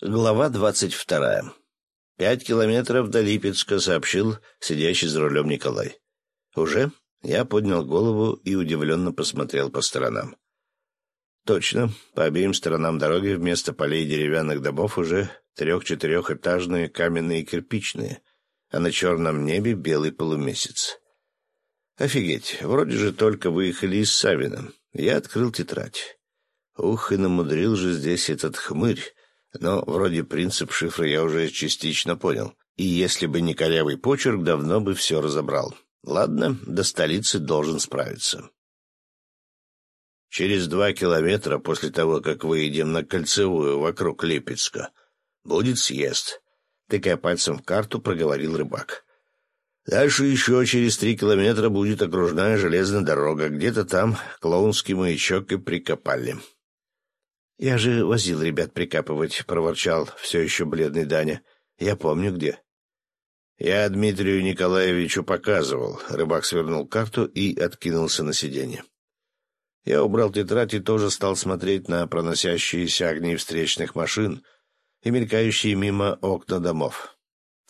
Глава двадцать вторая. «Пять километров до Липецка», — сообщил сидящий за рулем Николай. «Уже?» — я поднял голову и удивленно посмотрел по сторонам. «Точно, по обеим сторонам дороги вместо полей деревянных домов уже трех-четырехэтажные каменные и кирпичные, а на черном небе белый полумесяц. Офигеть, вроде же только выехали из Савина. Я открыл тетрадь. Ух, и намудрил же здесь этот хмырь» но вроде принцип шифра я уже частично понял. И если бы не корявый почерк, давно бы все разобрал. Ладно, до столицы должен справиться. Через два километра после того, как выйдем на кольцевую вокруг Липецка, будет съезд. Тыкая пальцем в карту, проговорил рыбак. Дальше еще через три километра будет окружная железная дорога. Где-то там клоунский маячок и прикопали. «Я же возил ребят прикапывать», — проворчал все еще бледный Даня. «Я помню, где». «Я Дмитрию Николаевичу показывал». Рыбак свернул карту и откинулся на сиденье. Я убрал тетрадь и тоже стал смотреть на проносящиеся огни встречных машин и мелькающие мимо окна домов.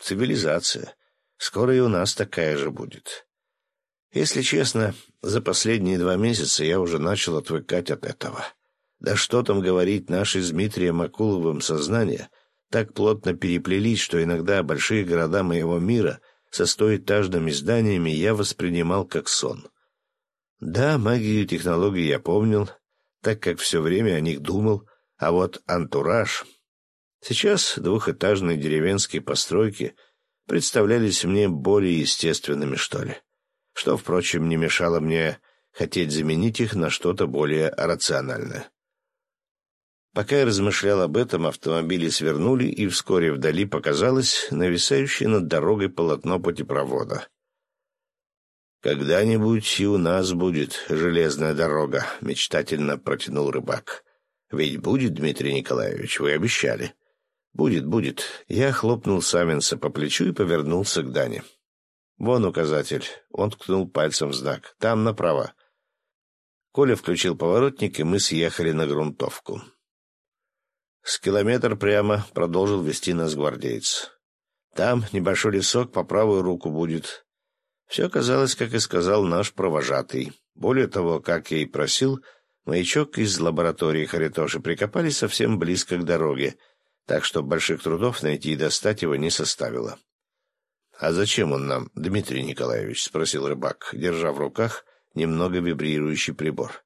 Цивилизация. Скоро и у нас такая же будет. Если честно, за последние два месяца я уже начал отвыкать от этого. Да что там говорить, наши с Дмитрием Акуловым сознания так плотно переплелись, что иногда большие города моего мира со стоэтажными зданиями я воспринимал как сон. Да, магию и технологии я помнил, так как все время о них думал, а вот антураж... Сейчас двухэтажные деревенские постройки представлялись мне более естественными, что ли. Что, впрочем, не мешало мне хотеть заменить их на что-то более рациональное. Пока я размышлял об этом, автомобили свернули, и вскоре вдали показалось нависающее над дорогой полотно путепровода. «Когда-нибудь и у нас будет железная дорога», — мечтательно протянул рыбак. «Ведь будет, Дмитрий Николаевич, вы обещали». «Будет, будет». Я хлопнул Савинца по плечу и повернулся к Дане. «Вон указатель». Он ткнул пальцем в знак. «Там направо». Коля включил поворотник, и мы съехали на грунтовку. С километр прямо продолжил вести нас гвардеец. Там небольшой лесок по правую руку будет. Все оказалось, как и сказал наш провожатый. Более того, как я и просил, маячок из лаборатории Харитоши прикопали совсем близко к дороге, так что больших трудов найти и достать его не составило. — А зачем он нам, Дмитрий Николаевич? — спросил рыбак, держа в руках немного вибрирующий прибор.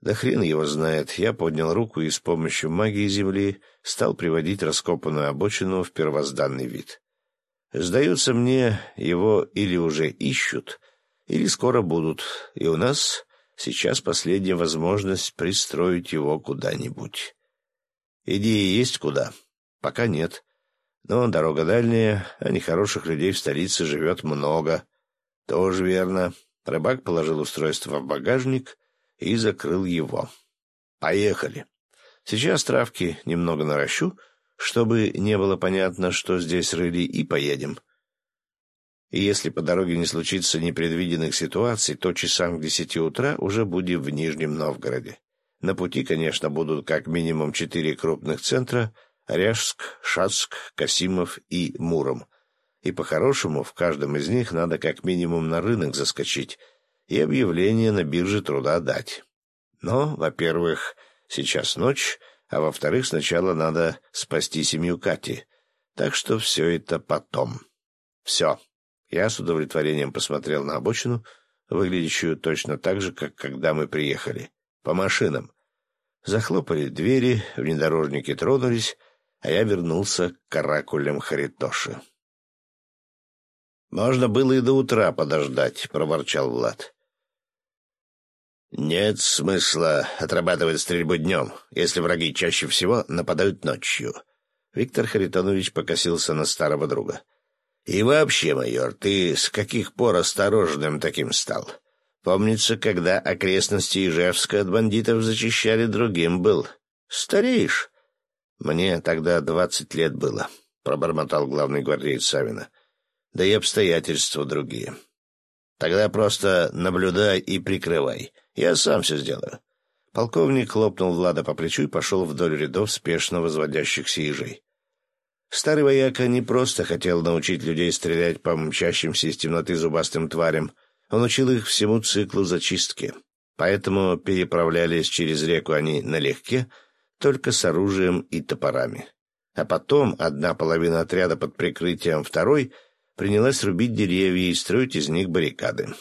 Да хрен его знает. Я поднял руку и с помощью магии земли стал приводить раскопанную обочину в первозданный вид. Сдается мне, его или уже ищут, или скоро будут, и у нас сейчас последняя возможность пристроить его куда-нибудь. Идеи есть куда? Пока нет. Но дорога дальняя, а нехороших людей в столице живет много. Тоже верно. Рыбак положил устройство в багажник и закрыл его. «Поехали. Сейчас травки немного наращу, чтобы не было понятно, что здесь рыли, и поедем. И если по дороге не случится непредвиденных ситуаций, то часам к десяти утра уже будем в Нижнем Новгороде. На пути, конечно, будут как минимум четыре крупных центра — Ряжск, Шацк, Касимов и Муром. И по-хорошему в каждом из них надо как минимум на рынок заскочить — и объявление на бирже труда дать. Но, во-первых, сейчас ночь, а во-вторых, сначала надо спасти семью Кати. Так что все это потом. Все. Я с удовлетворением посмотрел на обочину, выглядящую точно так же, как когда мы приехали. По машинам. Захлопали двери, внедорожники тронулись, а я вернулся к каракулям Харитоши. «Можно было и до утра подождать», — проворчал Влад. Нет смысла отрабатывать стрельбу днем, если враги чаще всего нападают ночью. Виктор Харитонович покосился на старого друга. И вообще, майор, ты с каких пор осторожным таким стал? Помнится, когда окрестности Ижевска от бандитов зачищали, другим был. Стареешь? Мне тогда двадцать лет было, — пробормотал главный гвардеец Савина. Да и обстоятельства другие. Тогда просто наблюдай и прикрывай. Я сам все сделаю. Полковник хлопнул Влада по плечу и пошел вдоль рядов спешно возводящихся ежей. Старый вояка не просто хотел научить людей стрелять по мчащимся из темноты зубастым тварям, он учил их всему циклу зачистки. Поэтому переправлялись через реку они налегке, только с оружием и топорами. А потом одна половина отряда под прикрытием второй принялась рубить деревья и строить из них баррикады.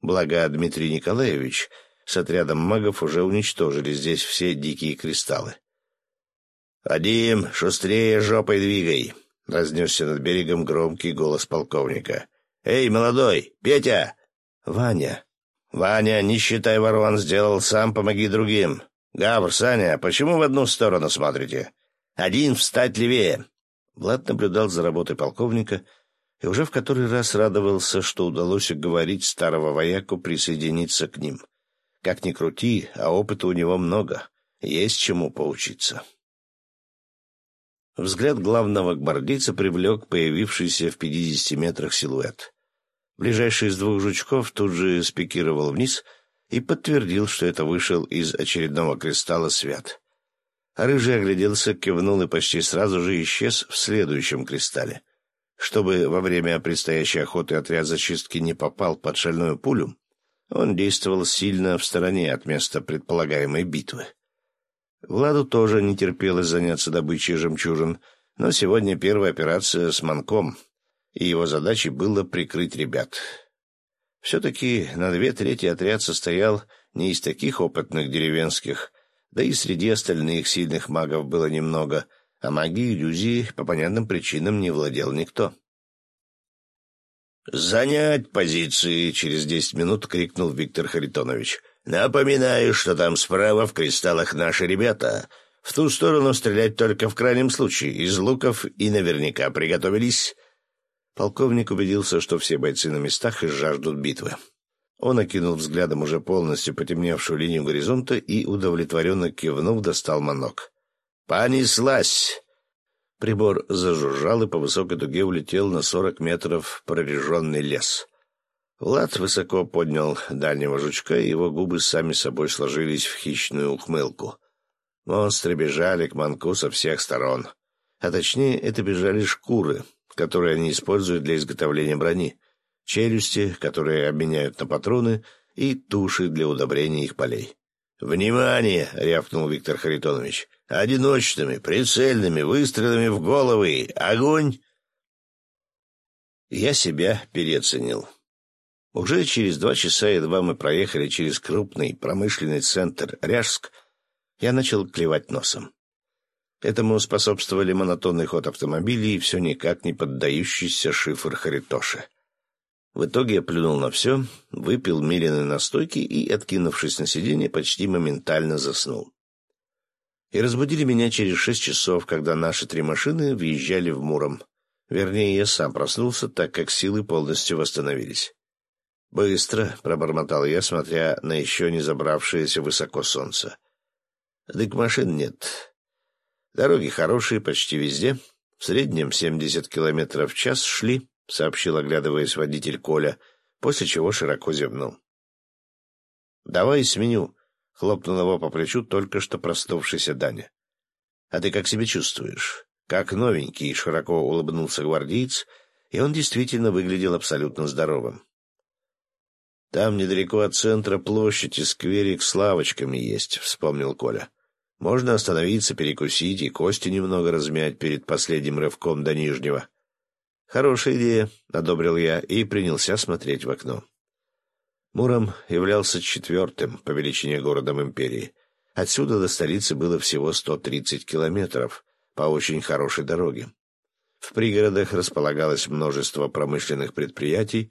Благо Дмитрий Николаевич с отрядом магов уже уничтожили здесь все дикие кристаллы. «Вадим, шустрее жопой двигай!» — разнесся над берегом громкий голос полковника. «Эй, молодой! Петя!» «Ваня!» «Ваня, не считай ворон, сделал сам, помоги другим!» «Гавр, Саня, почему в одну сторону смотрите?» «Один встать левее!» Влад наблюдал за работой полковника и уже в который раз радовался, что удалось уговорить старого вояку присоединиться к ним. Как ни крути, а опыта у него много, есть чему поучиться. Взгляд главного гвардейца привлек появившийся в пятидесяти метрах силуэт. Ближайший из двух жучков тут же спикировал вниз и подтвердил, что это вышел из очередного кристалла свят. А рыжий огляделся, кивнул и почти сразу же исчез в следующем кристалле. Чтобы во время предстоящей охоты отряд зачистки не попал под шальную пулю, он действовал сильно в стороне от места предполагаемой битвы. Владу тоже не терпелось заняться добычей жемчужин, но сегодня первая операция с манком, и его задачей было прикрыть ребят. Все-таки на две трети отряд состоял не из таких опытных деревенских, да и среди остальных сильных магов было немного, а магией иллюзии по понятным причинам не владел никто. «Занять позиции!» — через десять минут крикнул Виктор Харитонович. «Напоминаю, что там справа в кристаллах наши ребята. В ту сторону стрелять только в крайнем случае, из луков, и наверняка приготовились». Полковник убедился, что все бойцы на местах и жаждут битвы. Он окинул взглядом уже полностью потемневшую линию горизонта и, удовлетворенно кивнув, достал манок. «Понеслась!» Прибор зажужжал и по высокой дуге улетел на сорок метров прореженный лес. Влад высоко поднял дальнего жучка, и его губы сами собой сложились в хищную ухмылку. Монстры бежали к манку со всех сторон. А точнее, это бежали шкуры, которые они используют для изготовления брони, челюсти, которые обменяют на патроны, и туши для удобрения их полей. «Внимание!» — рявкнул Виктор Харитонович. «Одиночными, прицельными выстрелами в головы! Огонь!» Я себя переоценил. Уже через два часа, едва мы проехали через крупный промышленный центр Ряжск, я начал клевать носом. Этому способствовали монотонный ход автомобилей и все никак не поддающийся шифр Харитоши. В итоге я плюнул на все, выпил Милины настойки и, откинувшись на сиденье, почти моментально заснул. И разбудили меня через шесть часов, когда наши три машины въезжали в Муром. Вернее, я сам проснулся, так как силы полностью восстановились. «Быстро», — пробормотал я, смотря на еще не забравшееся высоко солнце. «Дык машин нет. Дороги хорошие почти везде. В среднем семьдесят километров в час шли». — сообщил, оглядываясь водитель Коля, после чего широко зевнул. «Давай сменю», — хлопнул его по плечу только что проснувшийся Даня. «А ты как себя чувствуешь?» «Как новенький», — широко улыбнулся гвардеец, и он действительно выглядел абсолютно здоровым. «Там недалеко от центра площадь и скверик с лавочками есть», — вспомнил Коля. «Можно остановиться, перекусить и кости немного размять перед последним рывком до Нижнего». «Хорошая идея», — одобрил я и принялся смотреть в окно. Муром являлся четвертым по величине городом империи. Отсюда до столицы было всего 130 километров по очень хорошей дороге. В пригородах располагалось множество промышленных предприятий,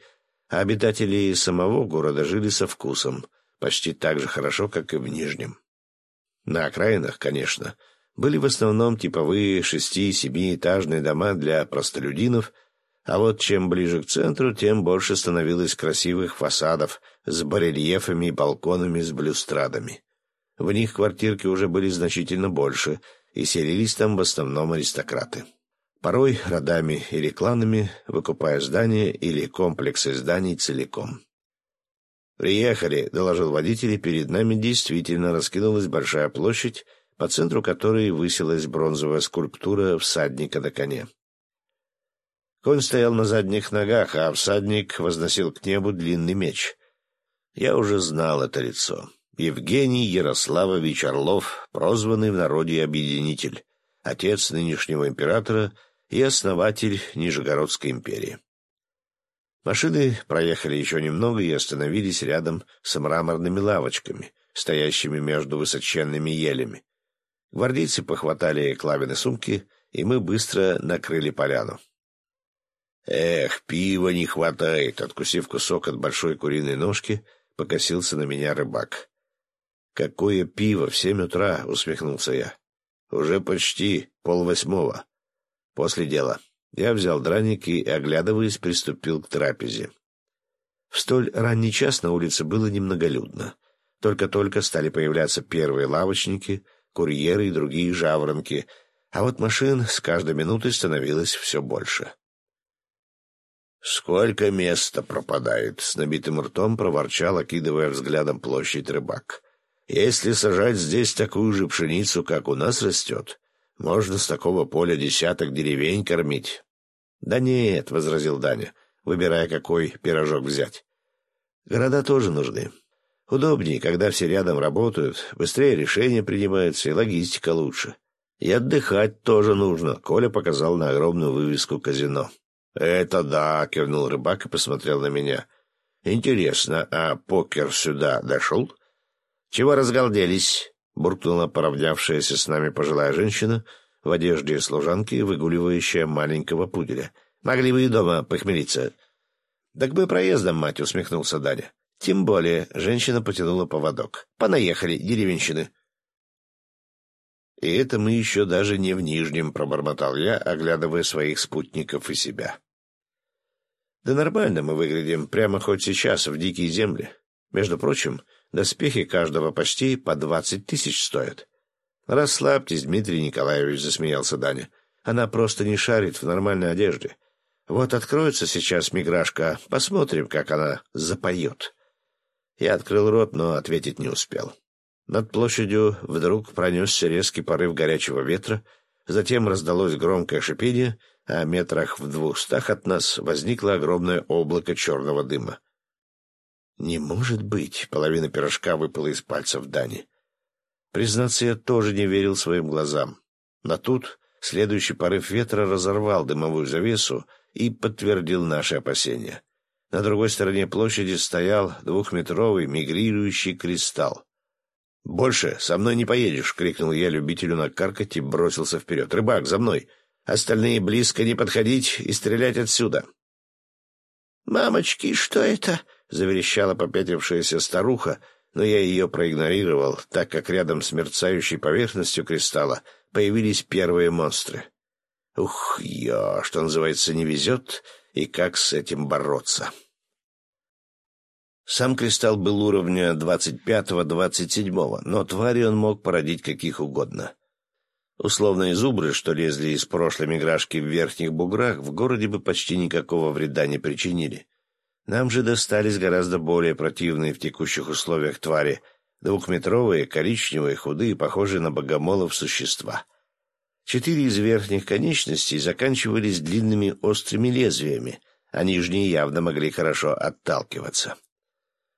а обитатели самого города жили со вкусом, почти так же хорошо, как и в Нижнем. На окраинах, конечно, были в основном типовые шести-семиэтажные дома для простолюдинов – а вот чем ближе к центру, тем больше становилось красивых фасадов с барельефами и балконами с блюстрадами. В них квартирки уже были значительно больше, и селились там в основном аристократы. Порой родами или кланами, выкупая здания или комплексы зданий целиком. «Приехали», — доложил водитель, перед нами действительно раскинулась большая площадь, по центру которой высилась бронзовая скульптура всадника на коне. Конь стоял на задних ногах, а всадник возносил к небу длинный меч. Я уже знал это лицо. Евгений Ярославович Орлов, прозванный в народе Объединитель, отец нынешнего императора и основатель Нижегородской империи. Машины проехали еще немного и остановились рядом с мраморными лавочками, стоящими между высоченными елями. Гвардейцы похватали клавины сумки, и мы быстро накрыли поляну. «Эх, пива не хватает!» — откусив кусок от большой куриной ножки, покосился на меня рыбак. «Какое пиво в семь утра!» — усмехнулся я. «Уже почти полвосьмого. После дела». Я взял драники и, оглядываясь, приступил к трапезе. В столь ранний час на улице было немноголюдно. Только-только стали появляться первые лавочники, курьеры и другие жаворонки, а вот машин с каждой минутой становилось все больше. «Сколько места пропадает!» — с набитым ртом проворчал, окидывая взглядом площадь рыбак. «Если сажать здесь такую же пшеницу, как у нас растет, можно с такого поля десяток деревень кормить». «Да нет», — возразил Даня, выбирая, какой пирожок взять. «Города тоже нужны. Удобнее, когда все рядом работают, быстрее решения принимаются и логистика лучше. И отдыхать тоже нужно», — Коля показал на огромную вывеску казино. «Это да», — кивнул рыбак и посмотрел на меня. «Интересно, а покер сюда дошел?» «Чего разгалделись?» — буркнула поравнявшаяся с нами пожилая женщина в одежде служанки, выгуливающая маленького пуделя. «Могли бы и дома похмелиться». «Так бы проездом, мать», — усмехнулся Даня. «Тем более», — женщина потянула поводок. «Понаехали, деревенщины». «И это мы еще даже не в Нижнем», — пробормотал я, оглядывая своих спутников и себя. Да нормально мы выглядим, прямо хоть сейчас, в дикие земли. Между прочим, доспехи каждого почти по двадцать тысяч стоят. Расслабьтесь, Дмитрий Николаевич, — засмеялся Даня. Она просто не шарит в нормальной одежде. Вот откроется сейчас миграшка, посмотрим, как она запоет. Я открыл рот, но ответить не успел. Над площадью вдруг пронесся резкий порыв горячего ветра, затем раздалось громкое шипение — а метрах в двухстах от нас возникло огромное облако черного дыма. «Не может быть!» — половина пирожка выпала из пальцев Дани. Признаться, я тоже не верил своим глазам. Но тут следующий порыв ветра разорвал дымовую завесу и подтвердил наши опасения. На другой стороне площади стоял двухметровый мигрирующий кристалл. «Больше со мной не поедешь!» — крикнул я любителю накаркать и бросился вперед. «Рыбак, за мной!» Остальные близко не подходить и стрелять отсюда. «Мамочки, что это?» — заверещала попятившаяся старуха, но я ее проигнорировал, так как рядом с мерцающей поверхностью кристалла появились первые монстры. Ух, я, что называется, не везет, и как с этим бороться? Сам кристалл был уровня двадцать пятого-двадцать седьмого, но твари он мог породить каких угодно. Условные зубры, что лезли из прошлой миграшки в верхних буграх, в городе бы почти никакого вреда не причинили. Нам же достались гораздо более противные в текущих условиях твари, двухметровые, коричневые, худые, похожие на богомолов существа. Четыре из верхних конечностей заканчивались длинными острыми лезвиями, а нижние явно могли хорошо отталкиваться.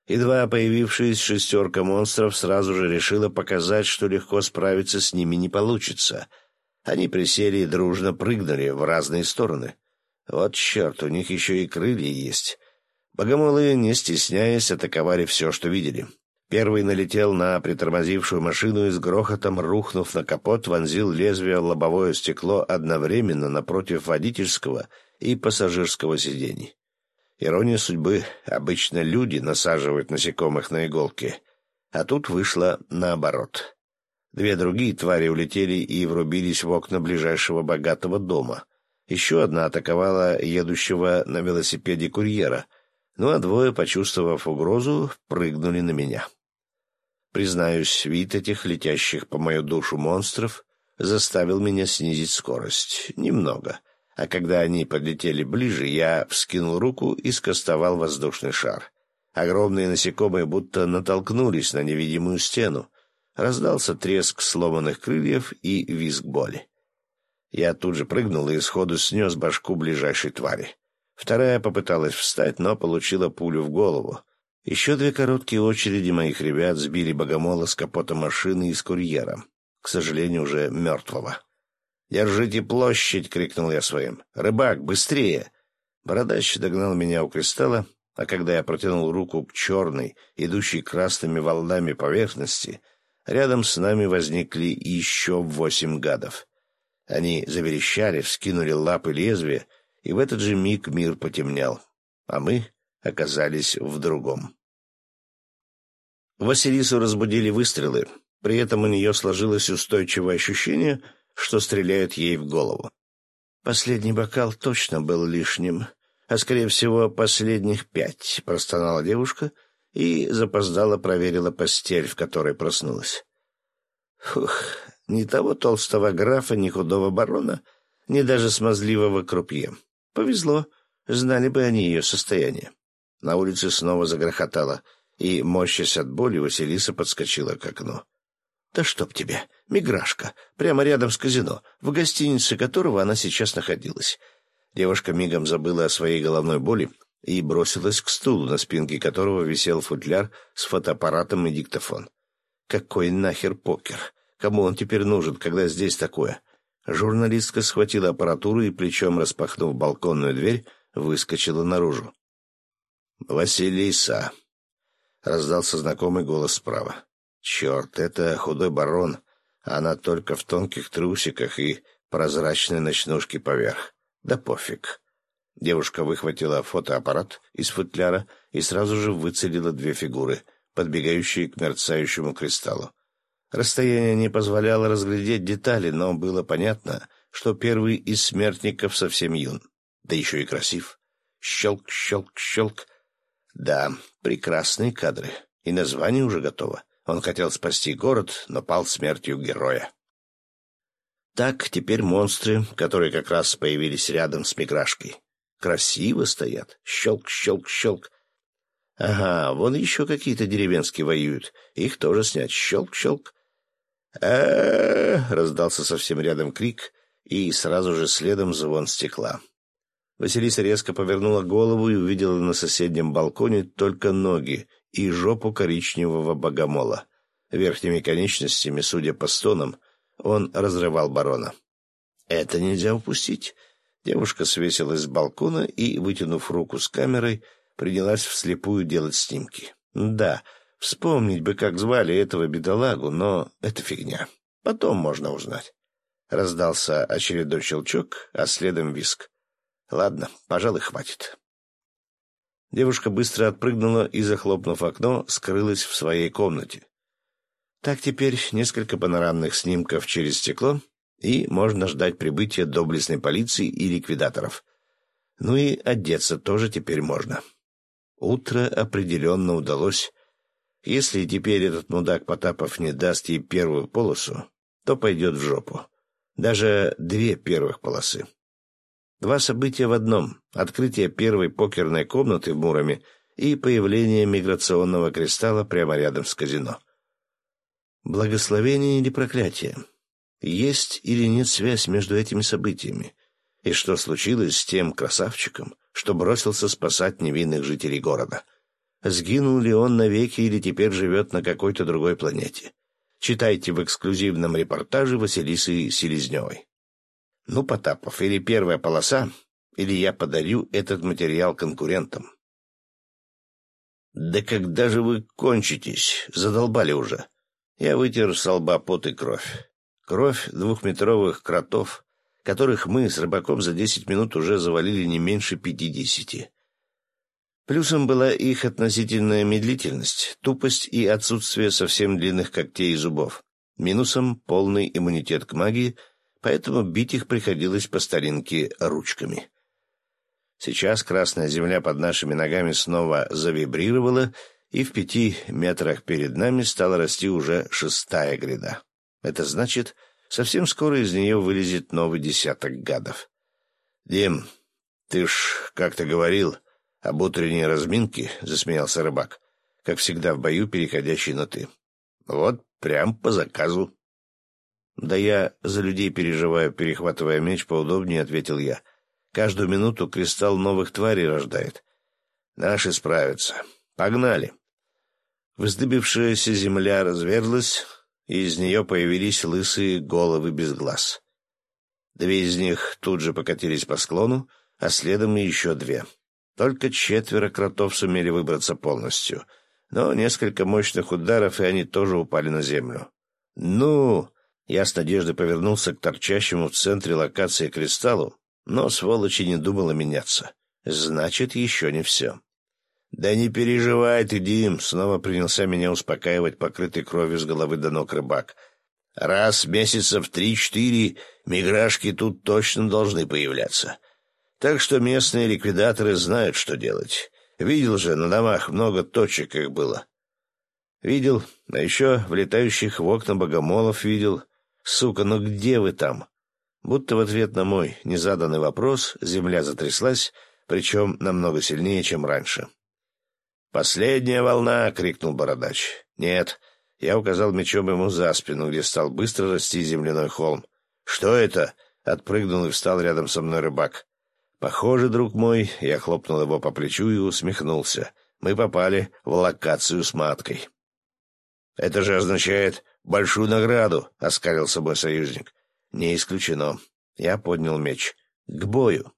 Едва появившаяся шестерка монстров сразу же решила показать, что легко справиться с ними не получится. Они присели и дружно прыгнули в разные стороны. Вот черт, у них еще и крылья есть. Богомолы, не стесняясь, атаковали все, что видели. Первый налетел на притормозившую машину и с грохотом, рухнув на капот, вонзил лезвие в лобовое стекло одновременно напротив водительского и пассажирского сидений. Ирония судьбы. Обычно люди насаживают насекомых на иголки. А тут вышло наоборот. Две другие твари улетели и врубились в окна ближайшего богатого дома. Еще одна атаковала едущего на велосипеде курьера. Ну а двое, почувствовав угрозу, прыгнули на меня. Признаюсь, вид этих летящих по мою душу монстров заставил меня снизить скорость. Немного а когда они подлетели ближе, я вскинул руку и скостовал воздушный шар. Огромные насекомые будто натолкнулись на невидимую стену. Раздался треск сломанных крыльев и визг боли. Я тут же прыгнул и сходу снес башку ближайшей твари. Вторая попыталась встать, но получила пулю в голову. Еще две короткие очереди моих ребят сбили богомола с капота машины и с курьером, к сожалению, уже мертвого. «Держите площадь!» — крикнул я своим. «Рыбак, быстрее!» Бородач догнал меня у кристалла, а когда я протянул руку к черной, идущей красными волнами поверхности, рядом с нами возникли еще восемь гадов. Они заверещали, вскинули лапы лезвия, и в этот же миг мир потемнел, а мы оказались в другом. Василису разбудили выстрелы, при этом у нее сложилось устойчивое ощущение, что стреляют ей в голову. Последний бокал точно был лишним, а, скорее всего, последних пять, простонала девушка и запоздала проверила постель, в которой проснулась. Фух, ни того толстого графа, ни худого барона, ни даже смазливого крупье. Повезло, знали бы они ее состояние. На улице снова загрохотало, и, морщась от боли, Василиса подскочила к окну. «Да чтоб тебе, миграшка, прямо рядом с казино, в гостинице которого она сейчас находилась». Девушка мигом забыла о своей головной боли и бросилась к стулу, на спинке которого висел футляр с фотоаппаратом и диктофон. «Какой нахер покер? Кому он теперь нужен, когда здесь такое?» Журналистка схватила аппаратуру и, плечом распахнув балконную дверь, выскочила наружу. «Василиса!» — раздался знакомый голос справа. «Черт, это худой барон, она только в тонких трусиках и прозрачной ночнушке поверх. Да пофиг». Девушка выхватила фотоаппарат из футляра и сразу же выцелила две фигуры, подбегающие к мерцающему кристаллу. Расстояние не позволяло разглядеть детали, но было понятно, что первый из смертников совсем юн, да еще и красив. Щелк, щелк, щелк. Да, прекрасные кадры. И название уже готово. Он хотел спасти город, но пал смертью героя. Так теперь монстры, которые как раз появились рядом с Миграшкой. Красиво стоят. Щелк, щелк, щелк. Ага, вон еще какие-то деревенские воюют. Их тоже снять. Щелк, щелк э раздался совсем рядом крик, и сразу же следом звон стекла. Василиса резко повернула голову и увидела на соседнем балконе только ноги и жопу коричневого богомола. Верхними конечностями, судя по стонам, он разрывал барона. «Это нельзя упустить». Девушка свесилась с балкона и, вытянув руку с камерой, принялась вслепую делать снимки. «Да, Вспомнить бы, как звали этого бедолагу, но это фигня. Потом можно узнать. Раздался очередной щелчок, а следом виск. Ладно, пожалуй, хватит. Девушка быстро отпрыгнула и, захлопнув окно, скрылась в своей комнате. Так теперь несколько панорамных снимков через стекло, и можно ждать прибытия доблестной полиции и ликвидаторов. Ну и одеться тоже теперь можно. Утро определенно удалось если теперь этот мудак Потапов не даст ей первую полосу, то пойдет в жопу. Даже две первых полосы. Два события в одном — открытие первой покерной комнаты в Муроме и появление миграционного кристалла прямо рядом с казино. Благословение или проклятие? Есть или нет связь между этими событиями? И что случилось с тем красавчиком, что бросился спасать невинных жителей города — Сгинул ли он навеки или теперь живет на какой-то другой планете? Читайте в эксклюзивном репортаже Василисы Селезневой. Ну, Потапов, или первая полоса, или я подарю этот материал конкурентам. «Да когда же вы кончитесь? Задолбали уже!» Я вытер с лба пот и кровь. Кровь двухметровых кротов, которых мы с рыбаком за десять минут уже завалили не меньше пятидесяти. Плюсом была их относительная медлительность, тупость и отсутствие совсем длинных когтей и зубов. Минусом — полный иммунитет к магии, поэтому бить их приходилось по старинке ручками. Сейчас красная земля под нашими ногами снова завибрировала, и в пяти метрах перед нами стала расти уже шестая гряда. Это значит, совсем скоро из нее вылезет новый десяток гадов. — Дим, ты ж как-то говорил, об утренней разминке?» — засмеялся рыбак, как всегда в бою, переходящий на «ты». «Вот прям по заказу». «Да я за людей переживаю, перехватывая меч поудобнее», — ответил я. «Каждую минуту кристалл новых тварей рождает. Наши справятся. Погнали!» Вздыбившаяся земля разверзлась, и из нее появились лысые головы без глаз. Две из них тут же покатились по склону, а следом и еще две. Только четверо кротов сумели выбраться полностью, но несколько мощных ударов, и они тоже упали на землю. «Ну!» Я с надеждой повернулся к торчащему в центре локации кристаллу, но сволочи не думала меняться. Значит, еще не все. «Да не переживай ты, Дим!» — снова принялся меня успокаивать покрытый кровью с головы до ног рыбак. «Раз месяцев три-четыре миграшки тут точно должны появляться. Так что местные ликвидаторы знают, что делать. Видел же, на домах много точек их было». «Видел, а еще влетающих в окна богомолов видел. Сука, ну где вы там?» Будто в ответ на мой незаданный вопрос земля затряслась, причем намного сильнее, чем раньше. «Последняя волна!» — крикнул бородач. «Нет». Я указал мечом ему за спину, где стал быстро расти земляной холм. «Что это?» — отпрыгнул и встал рядом со мной рыбак. «Похоже, друг мой...» — я хлопнул его по плечу и усмехнулся. «Мы попали в локацию с маткой». «Это же означает большую награду», — оскалился мой союзник. «Не исключено». Я поднял меч. «К бою».